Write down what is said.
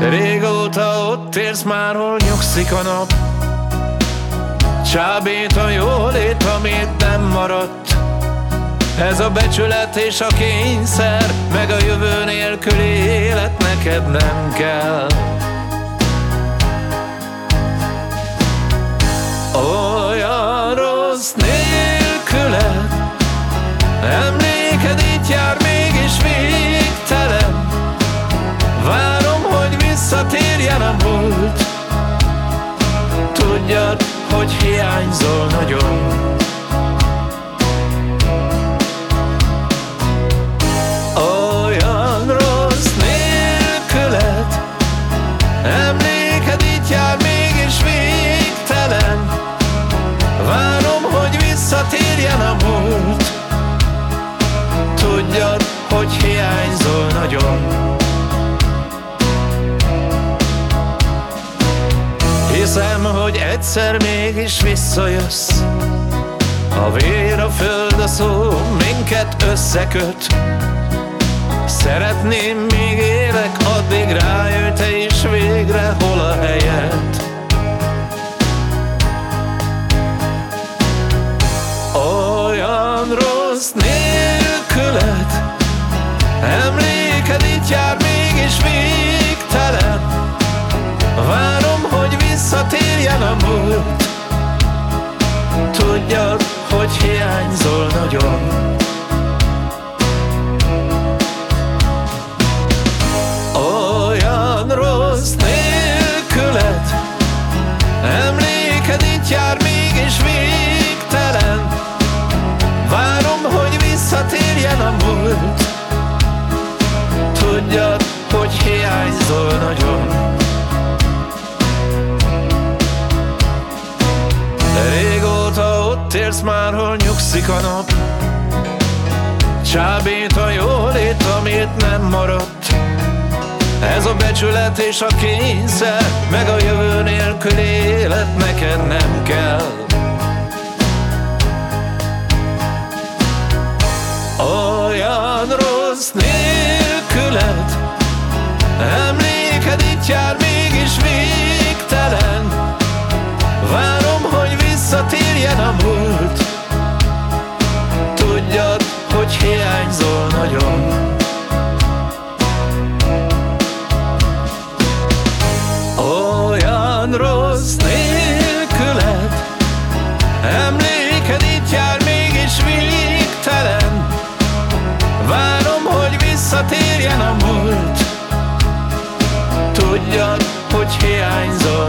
Régóta ott érsz már, hol nyugszik a nap. Csábít a jólét, amit nem maradt. Ez a becsület és a kényszer Meg a jövő nélküli élet neked nem kell. Olyan rossz nélküled Emléked itt jár mégis végtelen nagyon Hiszem, hogy egyszer mégis visszajössz. A vér, a föld, a szó minket összeköt. Szeretném, még élek, addig rájöjj te is végre, hol a helyed. Olyan rossz nyugszik a nap. Csábít a jólét, amit nem maradt. Ez a becsület és a kényszer Meg a jövő nélkül élet neked nem kell. Olyan rossz nélküled visszatérjen a múlt. Tudjad, hogy hiányzol